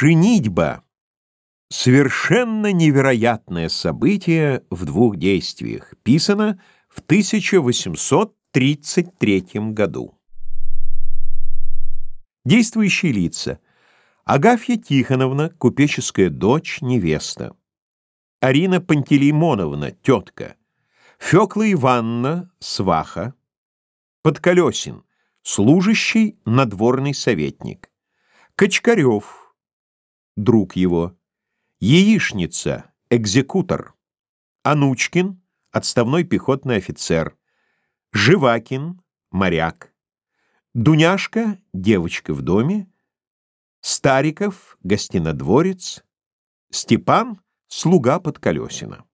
Женитьба. Совершенно невероятное событие в двух действиях. Писано в 1833 году. Действующие лица. Агафья Тихоновна, купеческая дочь, невеста. Арина Пантелеймоновна, тетка. Фёкла Ивановна, сваха. Подколесин, служащий, надворный советник. Кочкарев, друг его, Яичница, экзекутор, Анучкин, отставной пехотный офицер, Живакин, моряк, Дуняшка, девочка в доме, Стариков, гостинодворец, Степан, слуга под колесина.